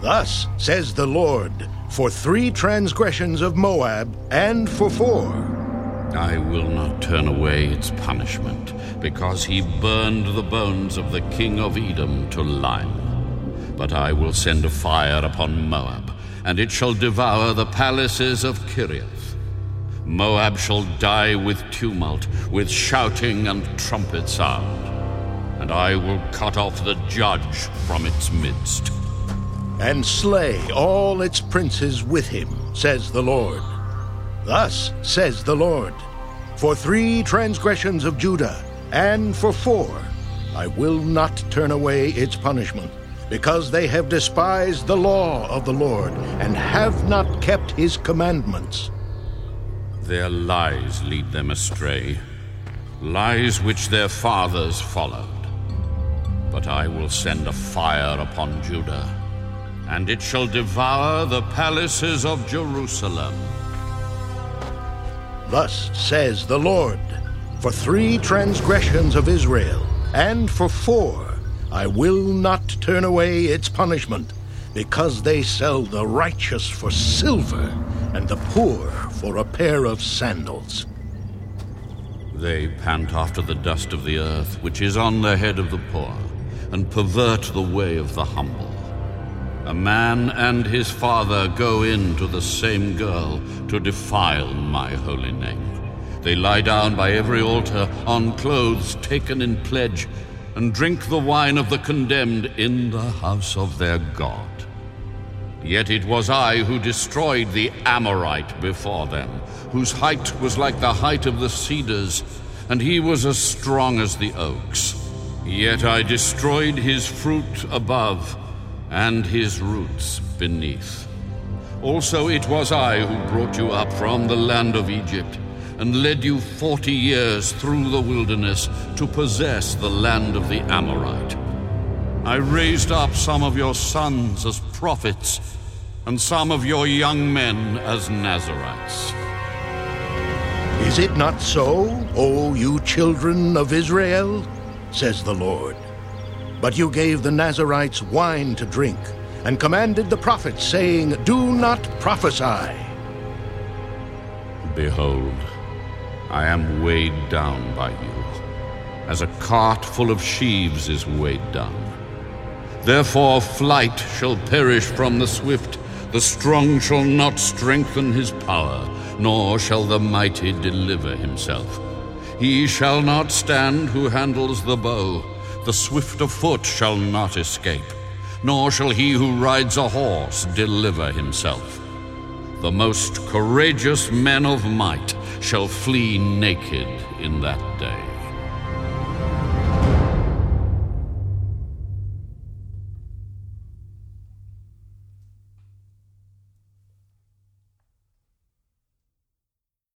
Thus says the Lord, for three transgressions of Moab, and for four. I will not turn away its punishment, because he burned the bones of the king of Edom to lime. But I will send a fire upon Moab, and it shall devour the palaces of Kerioth. Moab shall die with tumult, with shouting and trumpet sound, and I will cut off the judge from its midst. And slay all its princes with him, says the Lord. Thus says the Lord For three transgressions of Judah, and for four, I will not turn away its punishment, because they have despised the law of the Lord, and have not kept his commandments. Their lies lead them astray, lies which their fathers followed. But I will send a fire upon Judah, and it shall devour the palaces of Jerusalem. Thus says the Lord For three transgressions of Israel, and for four, I will not turn away its punishment, because they sell the righteous for silver, and the poor for a pair of sandals. They pant after the dust of the earth, which is on the head of the poor, and pervert the way of the humble. A man and his father go in to the same girl to defile my holy name. They lie down by every altar on clothes taken in pledge, and drink the wine of the condemned in the house of their God. Yet it was I who destroyed the Amorite before them, whose height was like the height of the cedars, and he was as strong as the oaks. Yet I destroyed his fruit above, and his roots beneath. Also it was I who brought you up from the land of Egypt, and led you forty years through the wilderness to possess the land of the Amorite. I raised up some of your sons as prophets, and some of your young men as Nazirites. Is it not so, O you children of Israel? says the Lord. But you gave the Nazirites wine to drink, and commanded the prophets, saying, Do not prophesy. Behold, I am weighed down by you, as a cart full of sheaves is weighed down. Therefore flight shall perish from the swift, the strong shall not strengthen his power, nor shall the mighty deliver himself. He shall not stand who handles the bow, the swift of foot shall not escape, nor shall he who rides a horse deliver himself. The most courageous men of might shall flee naked in that day.